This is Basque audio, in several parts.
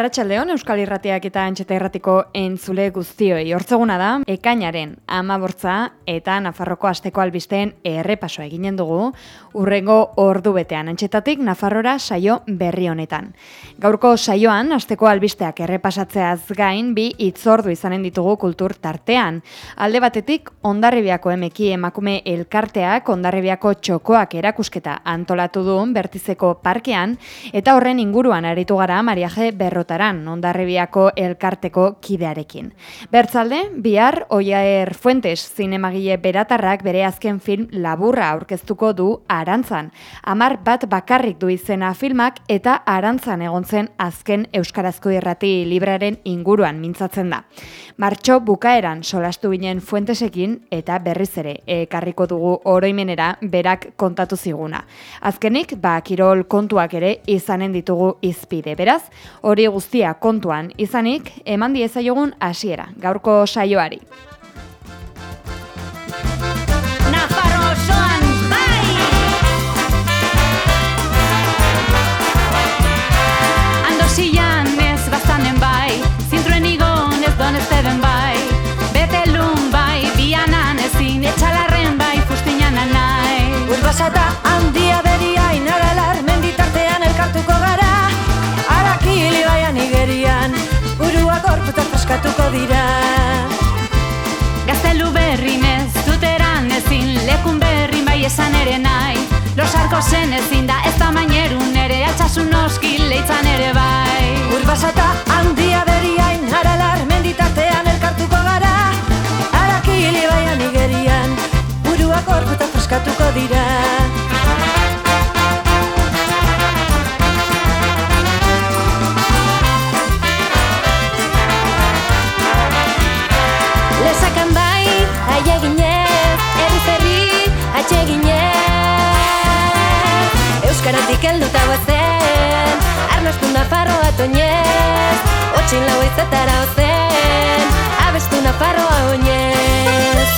Arratxaldeon Euskal Irratiak eta Antxeta Irratiko entzule guztioi. Hortzeguna da, ekainaren amabortza eta Nafarroko asteko albisteen errepasoa eginen dugu, urrengo ordu betean Antxetatik Nafarrora saio berri honetan. Gaurko saioan, asteko albisteak errepasatzeaz gain, bi itzordu izanen ditugu kultur tartean. Alde batetik, ondarribiako emeki emakume elkarteak ondarribiako txokoak erakusketa antolatu duen bertizeko parkean, eta horren inguruan aritu gara Mariaje Berro errotaran, ondarribiako elkarteko kidearekin. Bertzalde, bihar Oiaer Fuentes zinemagile beratarrak bere azken film laburra aurkeztuko du Arantzan. Amar bat bakarrik du izena filmak eta Arantzan egon zen azken Euskarazko irrati libraren inguruan mintzatzen da. Martxo bukaeran solastu ginen Fuentesekin eta berriz ere ekarriko dugu oroimenera berak kontatu ziguna. Azkenik, ba, kirol kontuak ere izanen ditugu izpide. Beraz, hori guztia kontuan izanik, eman diezaiogun hasiera gaurko saioari. Urbasata handia beria inaralar, menditartean elkartuko gara, arakili baian igerian, burua gorputa fraskatuko dira. Gaztelu berrin ez duteran ezin, lekun berrin bai esan ere nahi, losarko zen ezin da ez da mainerun ere, altxasun noski leitzan ere bai. Urbasata handia beria inaralar, menditartean elkartuko gara, arakili baian igerian, burua gorputa fraskatuko dira. Lesakan bai, aieginez, erri zerri, atxeginez Euskaratik helduta guazen, arnastu nafarroa toñez Otxin lau izetara ozen, abestu nafarroa oinez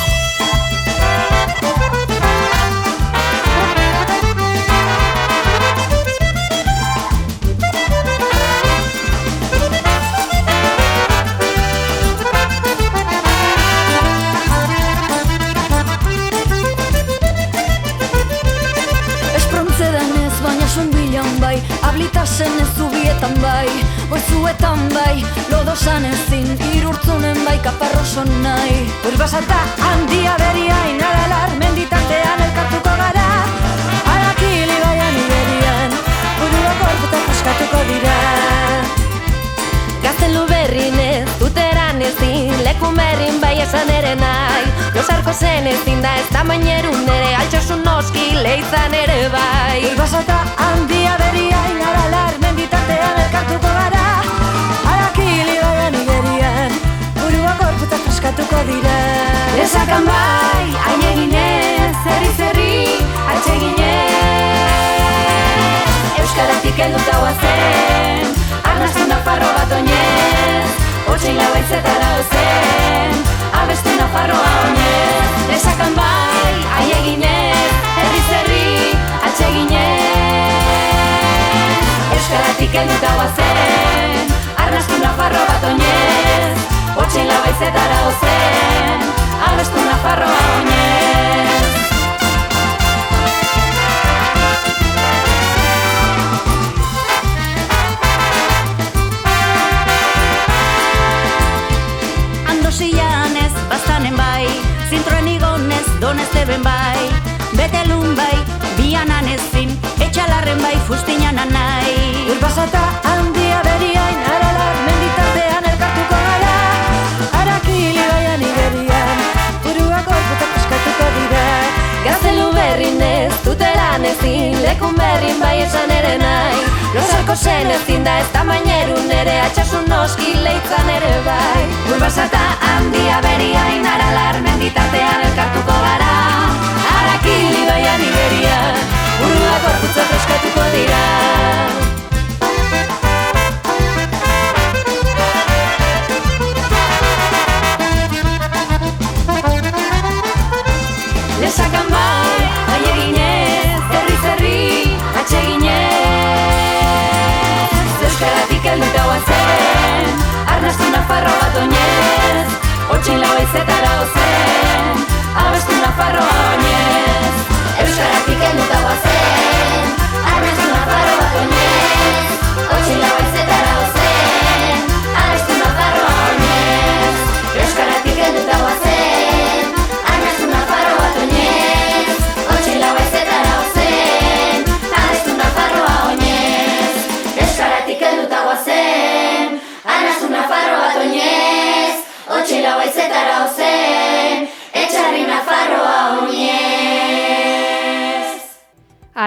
Ablitasen ez zubietan bai Boizuetan bai Lodosan ezin irurtzunen bai Kaparroson nahi. Urbasata handia beria inaralar Menditartean elkartuko gara. Arakili baian iberian Burua korputa paskatuko dira esan ere nahi. Losarko zen ezin da ez da mainerun ere, altxosun noski leitzan ere bai. Urbasata handia beria inaralar Menditartean elkartuko gara. Arakili baian iberian Burua korputa paskatuko dira. Lesakan bai, aineginez, zerri zerri, atxeginez Euskaratik helduta guazen, arnastu nafarro bat oinez Otsein lau aizetara ozen, abestu nafarroa oinez. Lesakan bai, aieginez, herri zerri, atxeginez Euskaratik helduta guazen, arnastu nafarro bat oinez. Otsein lau aizetara ozen, abestu nafarroa oinez ez bastanen bai. Zintroen igonez donez teben bai. Betelun bai, bianan ezin Etxalarren bai, fustinan anai. Urbasata handia beriain Aralar Burua gorputa paskatuko dira Gaztelu berrin bai esan ere nahi. Losako zen ezin da ez tamainerun ere atxasun noski leitzan ere bai. Urbasata handia beriain aralar menditatean elkartuko gara. Arakili baian iberian Burua gorputza eskatuko dira. Lesakan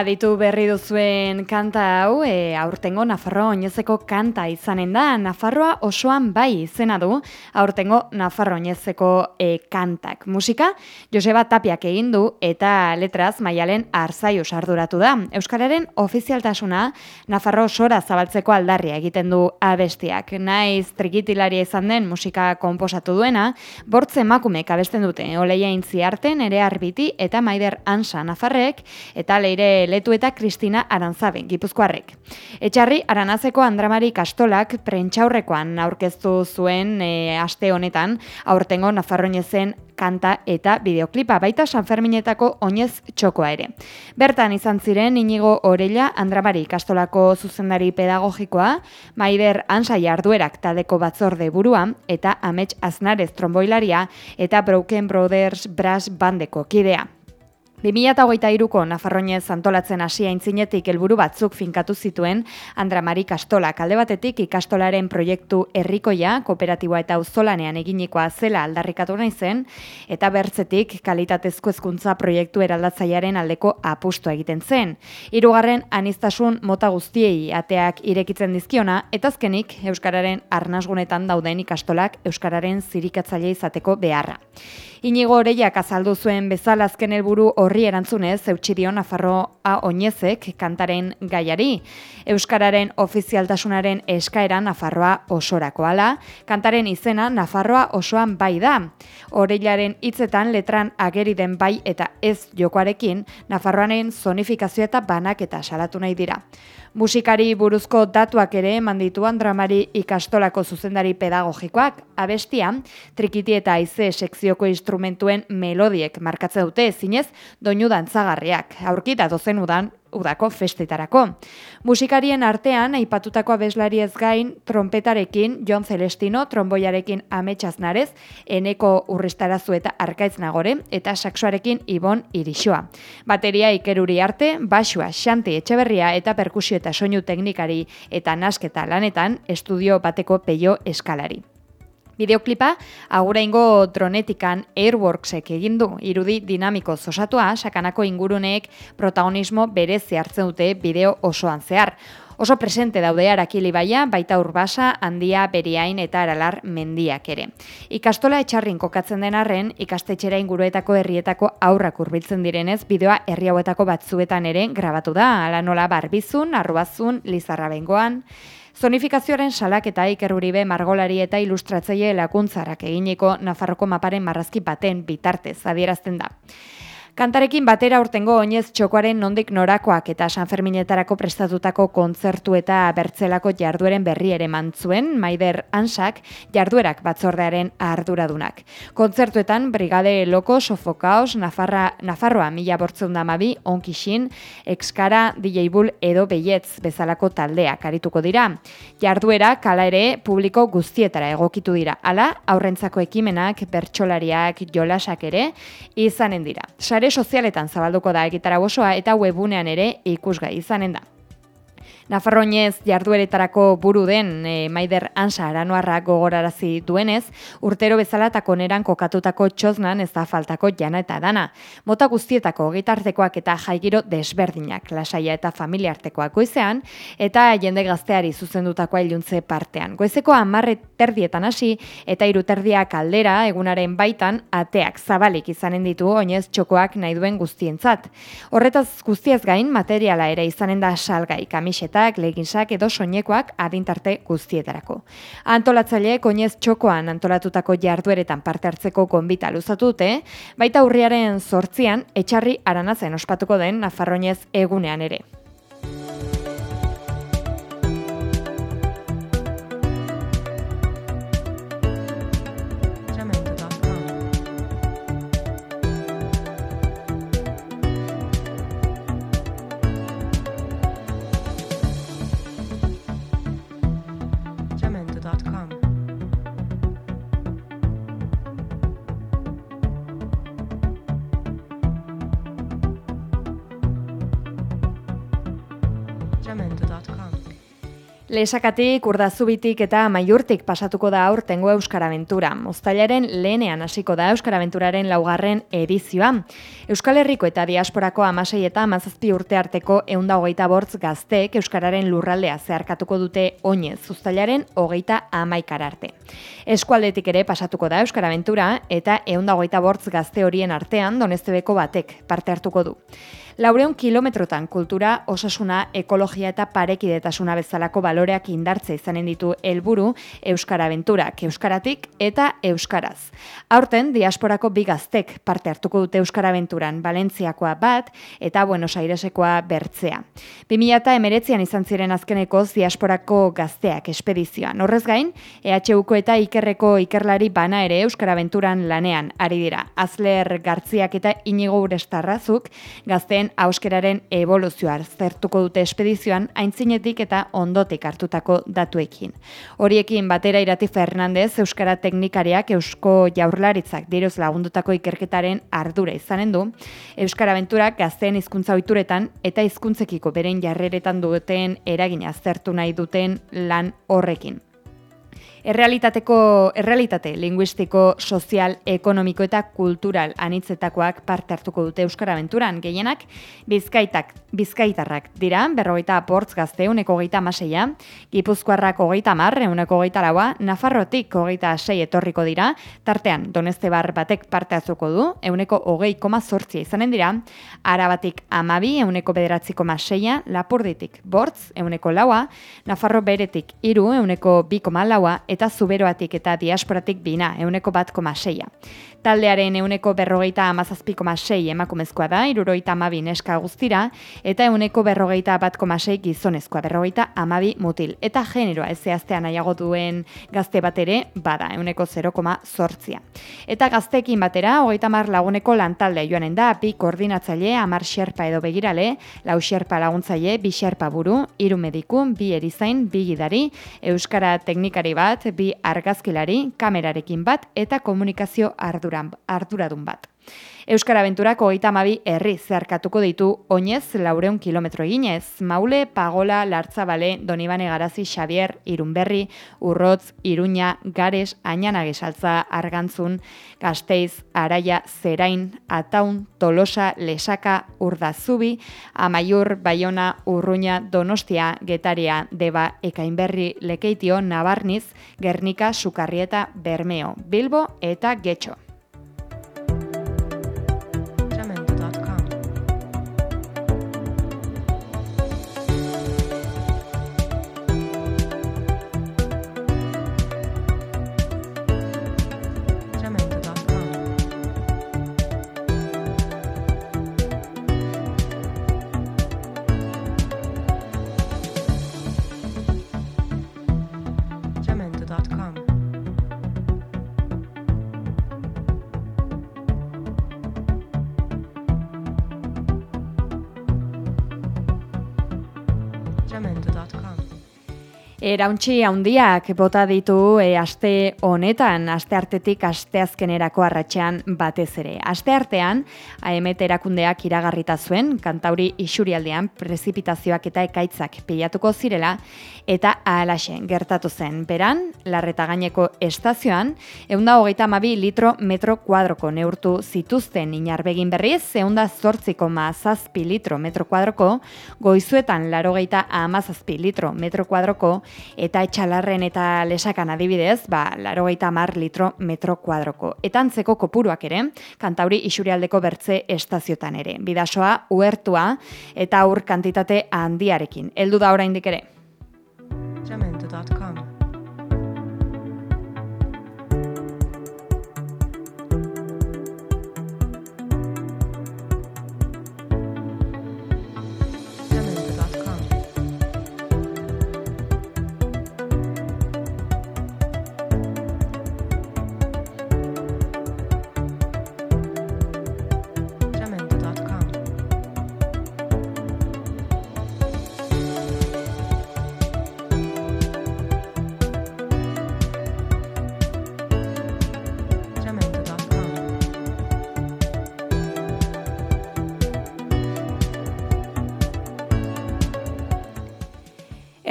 Aditu berri duzuen kanta hau, e, aurtengo Nafarroa oinezeko kanta izanen da, Nafarroa osoan bai izena du, aurtengo Nafarroa oinezeko e, kantak. Musika, Joseba Tapiak egin du eta letraz maialen arzaius arduratu da. Euskararen ofizialtasuna Nafarro osora zabaltzeko aldarria egiten du abestiak. Naiz trikitilaria izan den musika konposatu duena, bortze emakumek abesten dute, oleia intziarten, ere arbiti eta maider ansa Nafarrek, eta leire letu eta Kristina Arantzabe, gipuzkoarrek. Etxarri, Aranazeko Andramari Kastolak prentxaurrekoan aurkeztu zuen e, aste honetan, aurtengo Nafarroinezen kanta eta bideoklipa, baita Sanferminetako oinez txokoa ere. Bertan izan ziren inigo orella Andramari Kastolako zuzendari pedagogikoa, Maider Ansa jarduerak taldeko batzorde burua, eta Amets Aznarez tromboilaria eta Broken Brothers Brass Bandeko kidea. 2008ko Nafarroinez antolatzen hasia intzinetik helburu batzuk finkatu zituen Andramari Kastolak alde batetik ikastolaren proiektu herrikoia, kooperatiboa eta auzolanean eginikoa zela aldarrikatu nahi zen, eta bertzetik kalitatezko hezkuntza proiektu eraldatzailearen aldeko apustua egiten zen. Hirugarren anistasun mota guztiei ateak irekitzen dizkiona, eta azkenik Euskararen arnasgunetan dauden ikastolak Euskararen zirikatzaile izateko beharra. Inigo Oreiak azaldu zuen bezala azken helburu horri erantzunez eutxidio Nafarroa oinezek kantaren gaiari. Euskararen ofizialtasunaren eskaera Nafarroa osorako ala, kantaren izena Nafarroa osoan bai da. Oreilaren hitzetan letran ageri den bai eta ez jokoarekin Nafarroanen zonifikazio eta banak eta salatu nahi dira. Musikari buruzko datuak ere eman ditu Andramari ikastolako zuzendari pedagogikoak, abestia, trikiti eta aize sekzioko instrumentuen melodiek markatzen dute zinez doinu dantzagarriak, aurkita dozen udan udako festetarako. Musikarien artean, aipatutako abeslariez gain, trompetarekin Jon Celestino, tromboiarekin ametsaznarez, eneko urrestarazu eta arkaitz nagore, eta saksoarekin Ibon Irixoa. Bateria ikeruri arte, basua, xanti etxeberria eta perkusio eta soinu teknikari eta nasketa lanetan, estudio bateko peio eskalari. Bideoklipa, aguraingo dronetikan Airworksek egin du irudi dinamiko osatua, sakanako inguruneek protagonismo berezi hartzen dute bideo osoan zehar. Oso presente daude arakili baia, baita urbasa, handia, beriain eta aralar mendiak ere. Ikastola etxarrin kokatzen den arren, ikastetxera inguruetako herrietako aurrak hurbiltzen direnez, bideoa herri hauetako batzuetan ere grabatu da, ala nola barbizun, arrubazun, lizarra bengoan, Zonifikazioaren salak eta ikeruribe margolari eta ilustratzaile lakuntzarak eginiko Nafarroko maparen marrazki baten bitartez adierazten da. Kantarekin batera urtengo oinez txokoaren nondik norakoak eta Sanferminetarako prestatutako kontzertu eta bertzelako jardueren berri ere mantzuen, Maider Ansak jarduerak batzordearen arduradunak. Kontzertuetan Brigade Loko, Sofokaos, Nafarra, Nafarroa mila bortzeun damabi, Onkixin, Exkara, DJ Bull edo Beietz bezalako taldeak arituko dira. Jarduera kala ere publiko guztietara egokitu dira. Hala, aurrentzako ekimenak, bertsolariak, jolasak ere, izanen dira. Sare sozialetan zabalduko da egitara osoa eta webunean ere ikusgai izanen da. Nafarroinez jardueretarako buru den e, Maider Ansa Aranoarra gogorarazi duenez, urtero bezala eta koneran kokatutako txoznan ez da faltako jana eta dana. Mota guztietako gitartekoak eta jaigiro desberdinak, lasaia eta familiartekoak goizean, eta jende gazteari zuzendutako iluntze partean. Goizeko amarre terdietan hasi eta iruterdia kaldera egunaren baitan ateak zabalik izanen ditu oinez txokoak nahi duen guztientzat. Horretaz guztiez gain materiala ere izanen da salgai kamiseta txapelketak, leginsak edo soinekoak adintarte guztietarako. Antolatzaile oinez txokoan antolatutako jardueretan parte hartzeko gonbita luzatu dute, baita urriaren sortzian etxarri aranazen ospatuko den Nafarroinez egunean ere. Lesakatik, urdazubitik eta maiurtik pasatuko da aurtengo Euskara Aventura. Moztailaren lehenean hasiko da Euskara Aventuraren laugarren edizioa. Euskal Herriko eta diasporako amasei eta amazazpi urte arteko eunda hogeita bortz gazteek Euskararen lurraldea zeharkatuko dute oinez, zuztailaren hogeita amaikar arte. Eskualdetik ere pasatuko da Euskara Aventura eta eunda hogeita bortz gazte horien artean donestebeko batek parte hartuko du. Laureun kilometrotan kultura, osasuna, ekologia eta parekidetasuna bezalako baloreak indartze izanen ditu helburu Euskara Aventurak, Euskaratik eta Euskaraz. Aurten, diasporako bigaztek parte hartuko dute Euskara Aventuran, Valentziakoa bat eta Buenos Airesekoa bertzea. 2000 eta emeretzean izan ziren azkeneko diasporako gazteak espedizioan. Horrez gain, EHUko eta Ikerreko Ikerlari bana ere Euskara Aventuran lanean ari dira. Azler Gartziak eta Inigo Urestarrazuk gazteen auskeraren evoluzioa zertuko dute espedizioan aintzinetik eta ondotik hartutako datuekin. Horiekin batera irati Fernandez Euskara Teknikariak Eusko Jaurlaritzak diruz lagundutako ikerketaren ardura izanen du, Euskara Aventurak gazteen hizkuntza ohituretan eta hizkuntzekiko beren jarreretan duten eragina aztertu nahi duten lan horrekin. Errealitateko, errealitate linguistiko, sozial, ekonomiko eta kultural anitzetakoak parte hartuko dute Euskara Aventuran gehienak, bizkaitak, bizkaitarrak dira, berrogeita portz gazte, uneko geita maseia, gipuzkoarrak hogeita mar, uneko geita laua, Nafarrotik hogeita sei etorriko dira, tartean, doneste bar batek parte hartuko du, euneko hogei koma sortzia izanen dira, arabatik amabi, euneko bederatziko maseia, lapurditik bortz, euneko laua, Nafarro beretik iru, euneko bi koma laua, eta zuberoatik eta diasporatik bina, euneko bat koma seia. Taldearen euneko berrogeita amazazpiko sei emakumezkoa da, iruroita amabi neska guztira, eta euneko berrogeita bat koma sei gizonezkoa, berrogeita amabi mutil. Eta generoa ez zehaztean nahiago duen gazte bat ere, bada, euneko 0,sortzia. Eta gaztekin batera, hogeita mar laguneko lantalde joanen da, bi koordinatzaile, amar xerpa edo begirale, lau xerpa laguntzaile, bi xerpa buru, iru medikun, bi erizain, bi gidari, euskara teknikari bat, bi argazkilari, kamerarekin bat, eta komunikazio ardura arduradun bat. Euskara Aventurako oita amabi herri zeharkatuko ditu oinez laureun kilometro eginez. Maule, Pagola, Lartzabale, Donibane Garazi, Xavier, Irunberri, Urrotz, Iruña, Gares, Añana Argantzun, Gasteiz, Araia, Zerain, Ataun, Tolosa, Lesaka, Urdazubi, Amaiur, Baiona, Urruña, Donostia, Getaria, Deba, Ekainberri, Lekeitio, Nabarniz, Gernika, Sukarrieta, Bermeo, Bilbo eta Getxo. Erauntxi handiak bota ditu e, aste honetan, aste artetik aste azkenerako arratxean batez ere. Aste artean, AMT erakundeak iragarrita zuen, kantauri isurialdean prezipitazioak eta ekaitzak pilatuko zirela, eta ahalaxe gertatu zen. Beran, larreta gaineko estazioan, eunda hogeita mabi litro metro kuadroko neurtu zituzten inarbegin berriz, eunda zortziko maazazpi litro metro kuadroko, goizuetan larogeita amazazpi litro metro kuadroko, eta etxalarren eta lesakan adibidez, ba, laro mar litro metro kuadroko. Eta antzeko kopuruak ere, kantauri isurialdeko bertze estaziotan ere. Bidasoa, uertua eta aur kantitate handiarekin. Heldu da oraindik ere.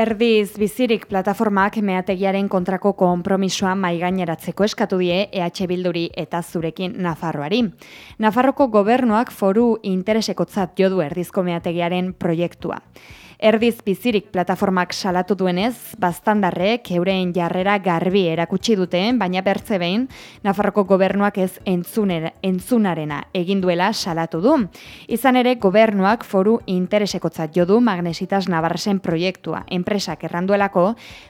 Erdiz bizirik plataformak meategiaren kontrako konpromisoa maigaineratzeko eskatu die EH Bilduri eta zurekin Nafarroari. Nafarroko gobernuak foru interesekotzat jodu erdizko meategiaren proiektua. Erdiz bizirik plataformak salatu duenez, bastandarrek euren jarrera garbi erakutsi dute, baina bertze behin, Nafarroko gobernuak ez entzunera, entzunarena egin duela salatu du. Izan ere, gobernuak foru interesekotzat jodu magnesitas nabarresen proiektua. Enpresak erranduelako,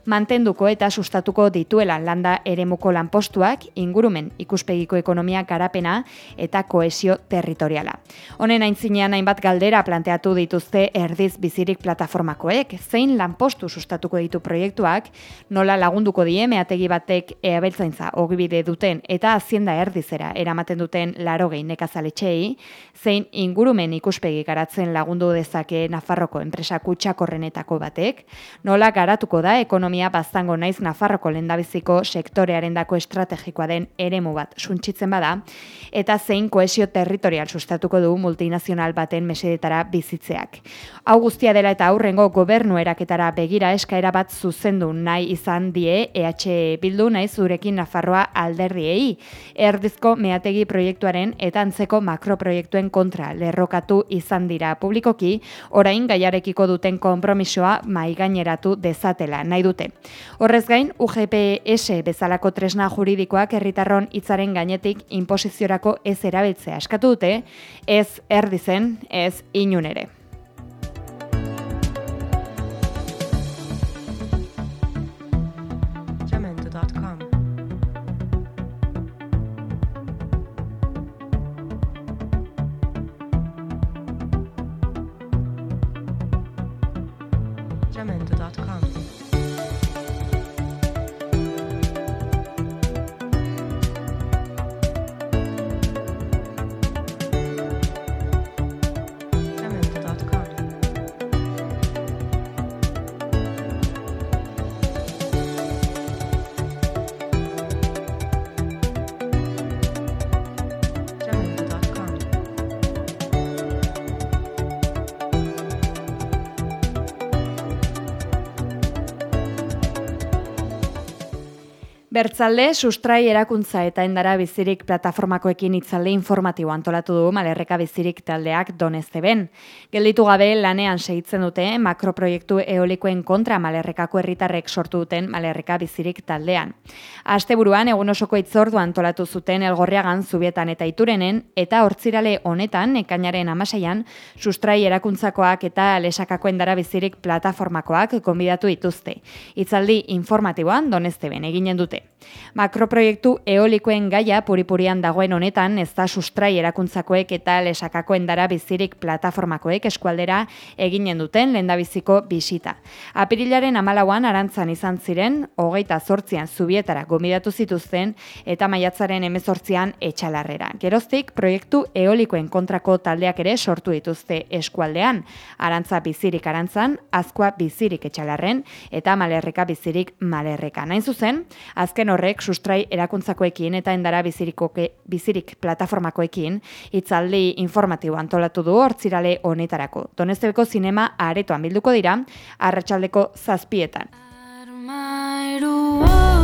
mantenduko eta sustatuko dituela landa eremuko lanpostuak, ingurumen ikuspegiko ekonomia garapena eta koesio territoriala. Honen aintzinean hainbat galdera planteatu dituzte erdiz bizirik plataformak plataformakoek, zein lanpostu sustatuko ditu proiektuak, nola lagunduko die meategi batek eabeltzaintza ogibide duten eta azienda erdizera eramaten duten larogei nekazaletxei, zein ingurumen ikuspegi garatzen lagundu dezake Nafarroko enpresa kutsakorrenetako batek, nola garatuko da ekonomia baztango naiz Nafarroko lendabiziko sektorearen dako estrategikoa den eremu bat suntsitzen bada, eta zein koesio territorial sustatuko du multinazional baten mesedetara bizitzeak. Hau guztia dela eta aurrengo gobernu eraketara begira eskaera bat zuzendu nahi izan die EH Bildu nahi zurekin Nafarroa alderriei. Erdizko meategi proiektuaren eta antzeko makroproiektuen kontra lerrokatu izan dira publikoki, orain gaiarekiko duten konpromisoa maigaineratu dezatela nahi dute. Horrez gain, UGPS bezalako tresna juridikoak herritarron hitzaren gainetik inposiziorako ez erabiltzea eskatu dute, ez erdizen, ez inunere. Bertzalde, sustrai erakuntza eta endara bizirik plataformakoekin itzalde informatibo antolatu du malerreka bizirik taldeak donezte ben. Gelditu gabe lanean segitzen dute makroproiektu eolikoen kontra malerrekako herritarrek sortu duten malerreka bizirik taldean. Asteburuan egun osoko itzordu antolatu zuten elgorriagan zubietan eta iturenen eta hortzirale honetan ekainaren amaseian sustrai erakuntzakoak eta lesakako endara bizirik plataformakoak konbidatu dituzte. Itzaldi informatiboan donezte ben eginen dute. Makroproiektu eolikoen gaia puripurian dagoen honetan ez da sustrai erakuntzakoek eta lesakakoen dara bizirik plataformakoek eskualdera eginen duten lendabiziko bisita. Apirilaren amalauan arantzan izan ziren, hogeita zortzian zubietara gomidatu zituzten eta maiatzaren emezortzian etxalarrera. Geroztik, proiektu eolikoen kontrako taldeak ere sortu dituzte eskualdean, arantza bizirik arantzan, azkoa bizirik etxalarren eta malerreka bizirik malerreka. Nain zuzen, azken horrek sustrai erakuntzakoekin eta endara bizirik plataformakoekin hitzaldi informatibo antolatu du hortzirale honetarako. Donestebeko zinema aretoan bilduko dira, arratsaldeko zazpietan. Armairu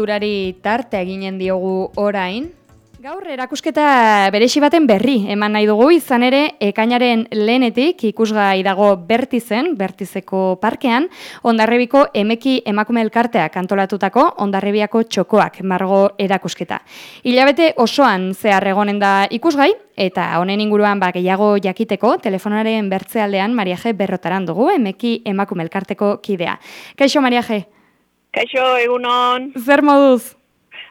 Kulturari tarte eginen diogu orain, Gaur erakusketa beresi baten berri eman nahi dugu izan ere ekainaren lehenetik ikusgai dago Bertizen, Bertizeko parkean, Ondarribiko emeki emakume elkarteak antolatutako Ondarribiako txokoak margo erakusketa. Ilabete osoan zehar egonen da ikusgai eta honen inguruan ba gehiago jakiteko telefonaren bertzealdean Mariaje berrotaran dugu emeki emakume elkarteko kidea. Kaixo Mariaje. Kaixo egunon. Zer moduz?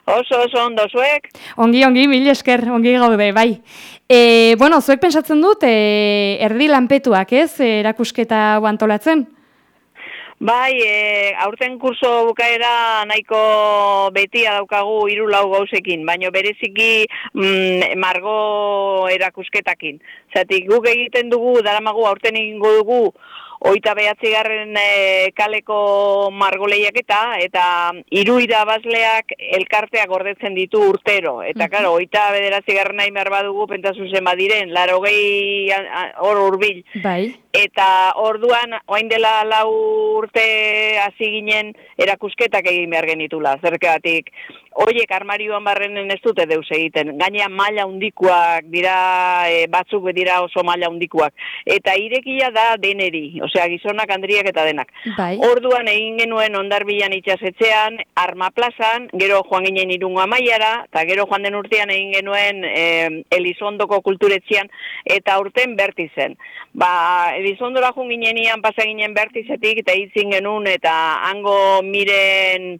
Oso oso ondo zuek. Ongi, ongi, mil esker, ongi gaude, bai. E, bueno, zuek pensatzen dut, e, erdi lanpetuak, ez, erakusketa antolatzen? Bai, e, aurten kurso bukaera nahiko betia daukagu hiru lau gauzekin, baino bereziki mm, margo erakusketakin. Zatik, guk egiten dugu, daramagu aurten egingo dugu, oita behatzi garren e, kaleko margoleiak eta eta hiru irabazleak elkarteak gordetzen ditu urtero. Eta, mm -hmm. oita bederatzi garren nahi behar badugu, pentsasun zen badiren, laro gehi hor urbil. Bai. Eta orduan, oain dela lau urte hasi ginen erakusketak egin behar genitula, zerkatik. Oiek armarioan barrenen ez dute deus egiten. Gainea maila undikuak dira, e, batzuk dira oso maila undikuak. Eta irekia da deneri, osea gizonak, andriak eta denak. Bai. Orduan egin genuen ondarbilan itxasetxean, arma plazan, gero joan ginen irungo amaiara, eta gero joan den urtean egin genuen e, Elizondoko kulturetzian, eta urten bertizen. Ba, Elizondora joan ginen pasa ginen bertizetik, eta hitzin genuen, eta hango miren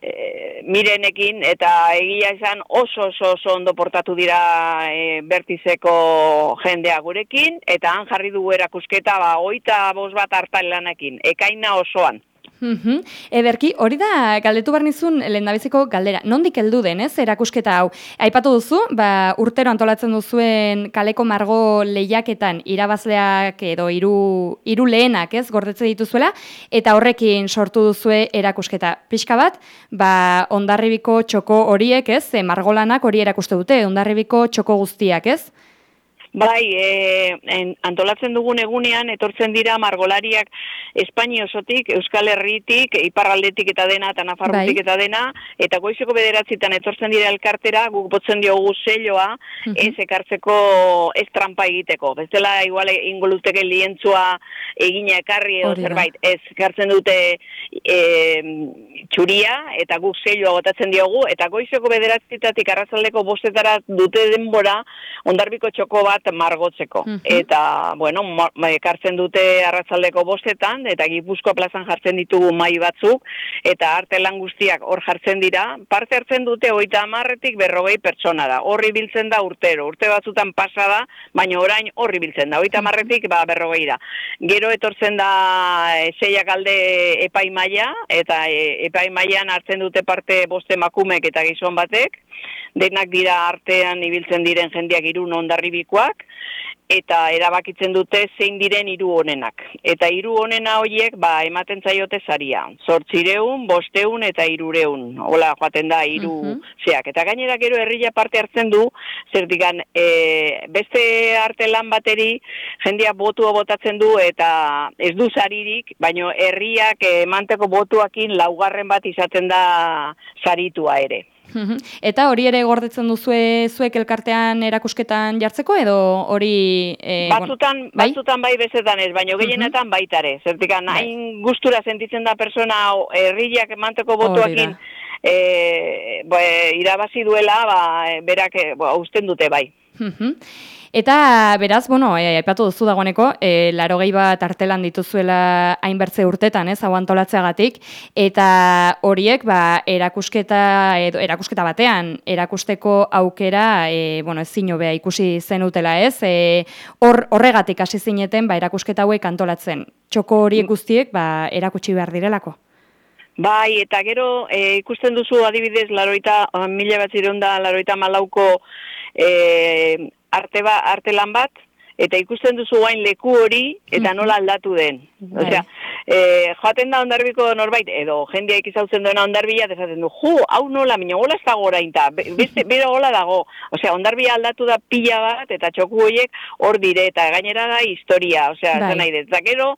e, mirenekin eta egia izan oso oso oso ondo portatu dira e, bertizeko jendea gurekin eta han jarri dugu erakusketa ba oita bos bat hartan lanekin ekaina osoan Mhm. Ederki, hori da galdetu barnizun lehendabiziko galdera. Nondik heldu den, ez, erakusketa hau? Aipatu duzu, ba, urtero antolatzen duzuen kaleko margo lehiaketan irabazleak edo hiru hiru lehenak, ez, gordetze dituzuela eta horrekin sortu duzue erakusketa. Pixka bat, ba, Hondarribiko txoko horiek, ez, margolanak hori erakuste dute, Hondarribiko txoko guztiak, ez? Bai, e, en, antolatzen dugun egunean, etortzen dira margolariak Espaini osotik, Euskal Herritik, Iparraldetik eta dena, eta Nafarrotik bai. eta dena, eta goizeko bederatzitan etortzen dira elkartera, guk botzen diogu zelloa, uh ez ekartzeko ez trampa egiteko. Bezala, igual, ingoluteke lientzua egina ekarri edo zerbait, ez ekartzen dute e, txuria, eta guk zelloa gotatzen diogu, eta goizeko bederatzitatik arrazaldeko bostetara dute denbora, ondarbiko txoko bat margotzeko. Eta, bueno, ekartzen dute arratzaldeko bostetan, eta gipuzkoa plazan jartzen ditugu mai batzuk, eta arte lan guztiak hor jartzen dira, parte hartzen dute oita amarretik berrogei pertsona da. Horri biltzen da urtero, urte batzutan pasa da, baina orain horri biltzen da, oita amarretik ba, berrogei da. Gero etortzen da e, zeiak alde epai maia, eta e, epai maian hartzen dute parte boste makumek eta gizon batek, denak dira artean ibiltzen diren jendeak irun ondarribikoak, eta erabakitzen dute zein diren hiru honenak. Eta hiru honena horiek ba, ematen zaiote zaria. Zortzireun, bosteun eta irureun. Hola, joaten da hiru uh zeak. Eta gainera gero herria parte hartzen du, zer digan, e, beste arte lan bateri jendia botua botatzen du eta ez du zaririk, baino herriak emanteko botuakin laugarren bat izaten da zaritua ere. Eta hori ere gordetzen duzue zuek elkartean erakusketan jartzeko edo hori... E, batzutan, bai? batzutan bai bezetan ez, baina gehienetan baitare. Zertikan, bai. hain gustura sentitzen da persona herriak manteko botuakin e, irabazi duela, ba, berak e, usten dute bai. Eta beraz, bueno, e, aipatu duzu dagoeneko, e, laro gehi bat artelan dituzuela hainbertze urtetan, ez, hau antolatzeagatik, eta horiek, ba, erakusketa, edo, erakusketa batean, erakusteko aukera, e, bueno, ez zino beha ikusi zenutela, ez, e, hor, horregatik hasi zineten, ba, erakusketa hauek antolatzen. Txoko horiek guztiek, ba, erakutsi behar direlako. Bai, eta gero e, ikusten duzu adibidez, laroita, mila bat zironda, laroita malauko e, arte, ba, arte lan bat, eta ikusten duzu guain leku hori, eta nola aldatu den. Bai. Osea, e, joaten da ondarbiko norbait, edo jendeak izautzen duena ondarbila, esaten du, ju, hau nola, minio gola ez dago orain, ta, be- beste, bero gola dago. Osea, ondarbia aldatu da pila bat, eta txoku horiek hor dire, eta gainera da historia, osea, Bai. nahi dut. Eta gero,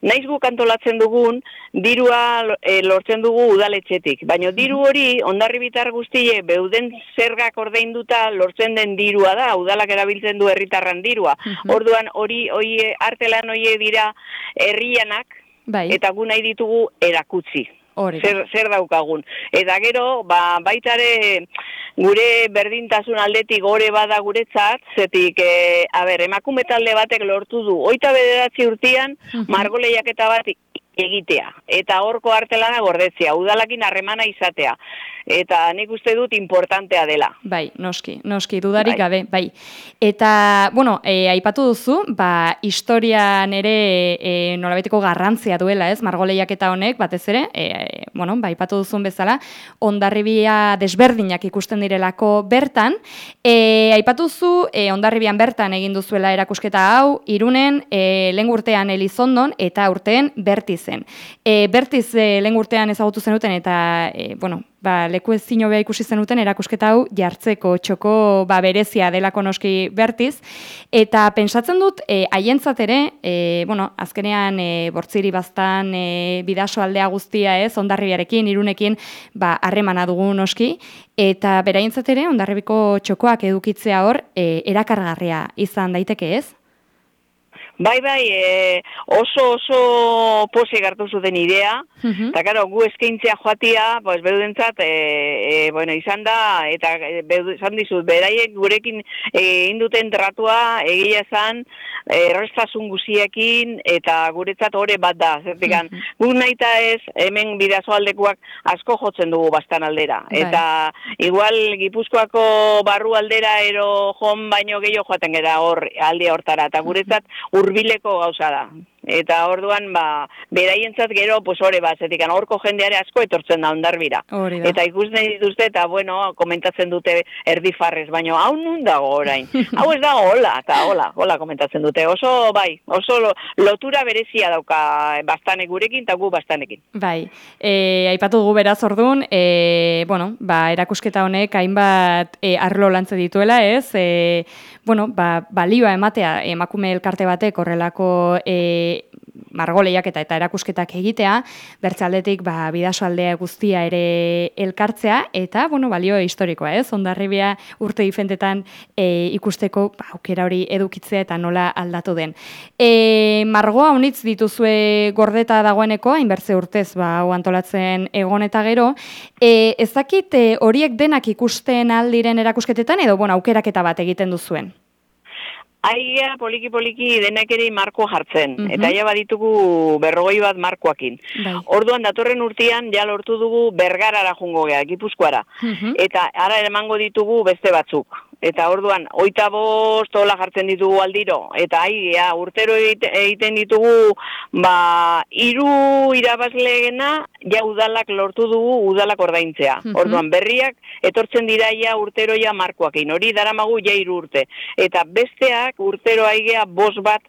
naiz guk antolatzen dugun, dirua eh, lortzen dugu udaletxetik. Baina diru hori, ondarri bitar guztie, beuden zergak ordeinduta lortzen den dirua da, udalak erabiltzen du herritarran dirua. Orduan, hori, hori, artelan hori dira herrianak, Bai, eta gu nahi ditugu erakutsi. hori. Zer, zer daukagun. Eta gero, ba, baitare gure berdintasun aldetik gore bada guretzat, zetik, e, a ber, emakume talde batek lortu du, oita bederatzi urtian, margoleiak eta bat egitea. Eta horko artelana gordetzea, udalakin harremana izatea. Eta nik uste dut importantea dela. Bai, noski, noski, dudarik Bai. gabe, bai. Eta, bueno, e, aipatu duzu, ba, historian ere e, nolabeteko garrantzia duela, ez, margoleiak eta honek, batez ere, e, bueno, ba, aipatu duzun bezala, ondarribia desberdinak ikusten direlako bertan, e, aipatu duzu, e, ondarribian bertan egin duzuela erakusketa hau, irunen, e, lehen urtean Elizondon, eta urteen bertizen. E, bertiz e, lehen urtean ezagutu zenuten, eta, e, bueno, ba, leku ez zinobea ikusi zenuten erakusketa hau jartzeko txoko ba, berezia delako noski bertiz. Eta pentsatzen dut, e, haientzat ere, e, bueno, azkenean e, bortziri baztan e, bidaso aldea guztia ez, ondarribiarekin, irunekin, ba, harremana dugu noski, eta beraientzat ere, ondarribiko txokoak edukitzea hor, e, erakargarria izan daiteke ez? Bai, bai, e, oso oso posik hartu zuten idea, Mhm. eta karo, gu eskaintzea joatia, pues, beudentzat, e, e, bueno, izan da, eta e, beudu, izan dizut, beraiek gurekin e, induten tratua, egia esan, errestasun guziekin, eta guretzat ore bat da, zertikan, gu nahi ez, hemen bidazo aldekuak asko jotzen dugu bastan aldera, Bai. eta igual Gipuzkoako barru aldera ero jon baino gehiago joaten gera hor alde hortara, eta guretzat hurbileko gauza da. Eta orduan, ba, beraientzat gero, pues hori bat, zetik, horko jendeare asko etortzen da ondarbira. Da. Eta ikus nahi dituzte, eta bueno, komentatzen dute erdifarrez, baino hau nun dago orain. hau ez dago hola, eta hola, hola komentatzen dute. Oso, bai, oso lo- lotura berezia dauka bastanek gurekin, eta gu bastanekin. Bai, e, aipatu dugu beraz orduan, e, bueno, ba, erakusketa honek hainbat e, arlo lantze dituela, ez? E, bueno, ba, balioa ematea emakume elkarte batek horrelako e, margoleiak eta eta erakusketak egitea, bertzaldetik ba, bidasoaldea guztia ere elkartzea, eta, bueno, balio historikoa, ez? Ondarribia urte difentetan e, ikusteko ba, aukera hori edukitzea eta nola aldatu den. E, margoa honitz dituzue gordeta dagoeneko, hainbertze urtez ba, hau antolatzen egon eta gero, e, ez e, horiek denak ikusten aldiren erakusketetan, edo, bueno, aukeraketa bat egiten duzuen. Aia poliki-poliki denak ere marko jartzen, Mhm. eta ja baditugu berrogoi bat markoakin. Bai. Orduan datorren urtean ja lortu dugu bergarara jungo gea, gipuzkoara. Mhm. Eta ara emango ditugu beste batzuk. Eta orduan, oita bost hola jartzen ditugu aldiro. Eta ai, ja, urtero egite- egiten ditugu, ba, iru irabazleena, ja udalak lortu dugu udalak ordaintzea. Mhm. Orduan, berriak etortzen dira ja urtero ja markoakin. Hori daramagu ja iru urte. Eta besteak urtero aigea bost bat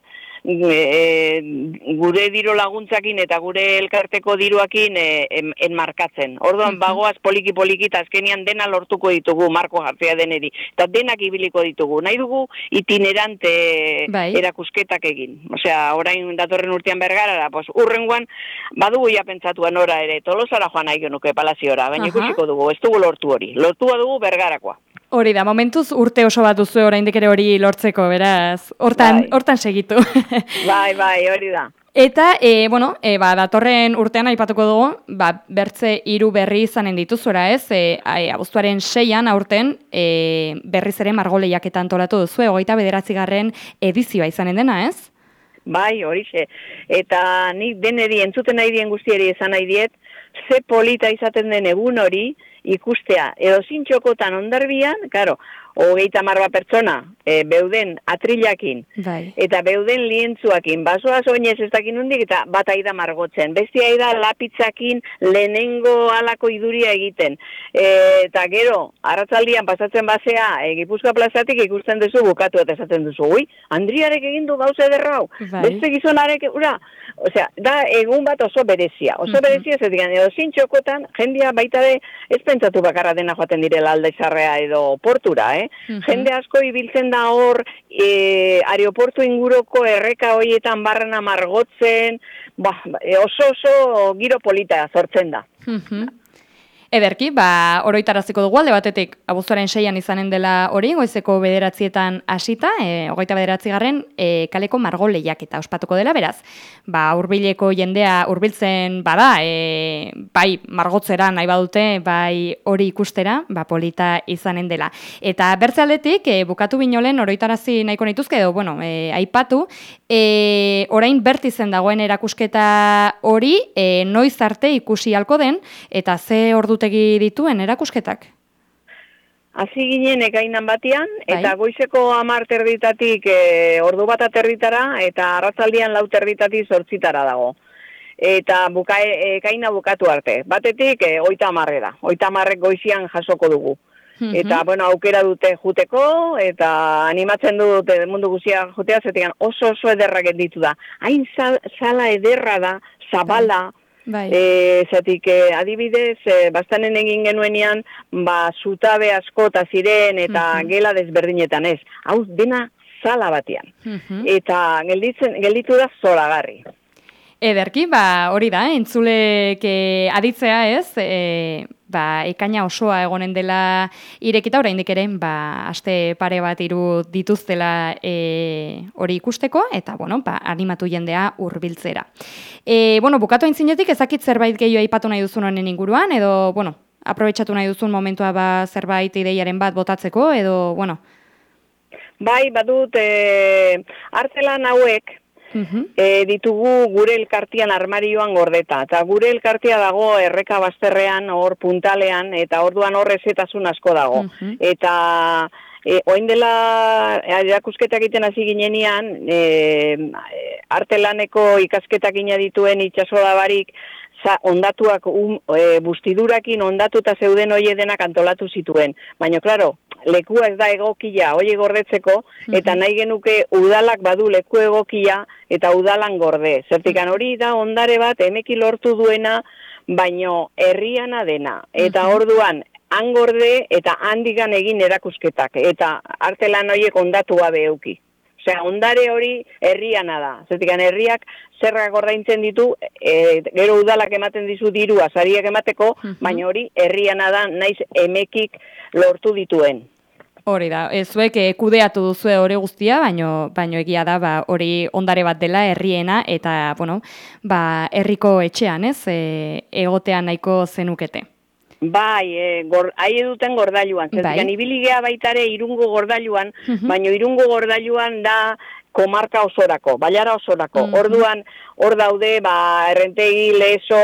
gure diro laguntzakin eta gure elkarteko diruakin e, en, enmarkatzen. Orduan bagoaz poliki poliki eta azkenian dena lortuko ditugu marko jartzea deneri. Eta denak ibiliko ditugu. Nahi dugu itinerante Bai. erakusketak egin. Osea, orain datorren urtean bergarara, pues, urrengoan badugu ja pentsatuan ora ere, tolosara joan nahi genuke palaziora, baina ikusiko dugu, ez dugu lortu hori. Lortua dugu bergarakoa. Hori da, momentuz urte oso bat duzu oraindik ere hori lortzeko, beraz, hortan, Bai. hortan segitu. Bai, bai, hori da. Eta, e, bueno, e, ba, datorren urtean aipatuko dugu, ba, bertze hiru berri izanen dituzura, ez? E, a- abuztuaren seian aurten e, berriz ere margoleiak eta antolatu duzu, egoita bederatzigarren edizioa izanen dena, ez? Bai, horixe. Eta nik deneri entzuten nahi dien guztieri esan nahi diet, ze polita izaten den egun hori ikustea. Edo zintxokotan ondarbian, karo, hogeita marba pertsona, e, beuden atrilakin, Bai. eta beuden lientzuakin, basoa soinez ez dakin hundik, eta bat aida margotzen. Besti aida lapitzakin lehenengo alako iduria egiten. E, eta gero, arratzaldian pasatzen basea, e, Gipuzkoa plazatik ikusten duzu bukatu eta esaten duzu. Ui, Andriarek egin du gauza ederrau. Bai. Beste gizonarek, ura, osea, da egun bat oso berezia. Oso Mhm. berezia, ez digan, edo zintxokotan, jendia baita de, ez pentsatu bakarra dena joaten direla izarrea edo portura, eh? Mhm. Jende asko ibiltzen da hor, e, aeroportu inguruko erreka hoietan barrena margotzen, ba, e, oso oso giro polita sortzen da. Mhm. Ederki, ba, oroitaraziko dugu alde batetik, abuztuaren seian izanen dela hori, goizeko bederatzietan hasita, e, hogeita bederatzi garren, e, kaleko margo lehiaketa ospatuko dela, beraz. Ba, urbileko jendea urbiltzen bada, e, bai, margotzera nahi badute, bai, hori ikustera, ba, polita izanen dela. Eta bertze aldetik, e, bukatu binolen oroitarazi nahiko nituzke, edo, bueno, e, aipatu, e, orain bertizen dagoen erakusketa hori, e, noiz arte ikusi halko den, eta ze ordutegi dituen erakusketak? Hasi ginen ekainan batean, Bai. eta goizeko amar terditatik e, ordu bat aterritara, eta arratzaldian lau terditatik sortzitara dago. Eta buka, ekaina bukatu arte. Batetik, e, oita amarrera. Oita amarrek goizian jasoko dugu. Eta, bueno, aukera dute juteko, eta animatzen dute mundu guzia jutea, zetean oso oso ederra ditu da. Hain sal- sala ederra da, zabala, Bai. E, zatik, e, adibidez, e, bastanen egin genuenean, ba, zutabe askota ziren eta Mhm. gela desberdinetan ez. Hau, dena zala batean. Mhm. Eta gelditzen, gelditu da zoragarri. Ederki, ba, hori da, entzulek eh, aditzea ez, e, ba, ekaina osoa egonen dela irekita, oraindik ere, ba, aste pare bat iru dituztela e, hori ikusteko, eta, bueno, ba, animatu jendea hurbiltzera. E, bueno, bukatu aintzinetik, ezakit zerbait gehiago aipatu nahi duzun honen inguruan, edo, bueno, aprobetsatu nahi duzun momentua ba, zerbait ideiaren bat botatzeko, edo, bueno, Bai, badut, e, artelan hauek, mhm, e, ditugu gure elkartian armarioan gordeta. Eta gure elkartia dago erreka bazterrean, hor puntalean, eta orduan hor ezetasun asko dago. Mhm. Eta e, oin dela erakusketak egiten hasi ginenean, e, artelaneko ikasketak ina dituen itxasoda barik, za, ondatuak um, e, bustidurakin ondatuta zeuden hoie denak antolatu zituen. Baina, klaro, lekua ez da egokia hoie gordetzeko, eta nahi genuke udalak badu leku egokia eta udalan gorde. Zertikan hori da ondare bat emeki lortu duena, baino herriana dena. Eta orduan, han gorde eta handigan egin erakusketak. Eta artelan horiek ondatu gabe euki. Osea, ondare hori herriana da. Zertikan herriak zerrak ordaintzen ditu, e, gero udalak ematen dizu dirua sariak emateko, baina hori herriana da naiz emekik lortu dituen. Hori da, ez zuek eh, kudeatu duzue hori guztia, baino, baino egia da ba, hori ondare bat dela herriena eta bueno, ba, herriko etxean, ez, e, egotean nahiko zenukete. Bai, e, gor, aie duten gordailuan. Bai. Bai. ibiligea baitare irungo gordailuan, Mhm. baina irungo gordailuan da komarka osorako, baiara osorako. Mhm. Orduan, hor daude, ba, errentegi, leso,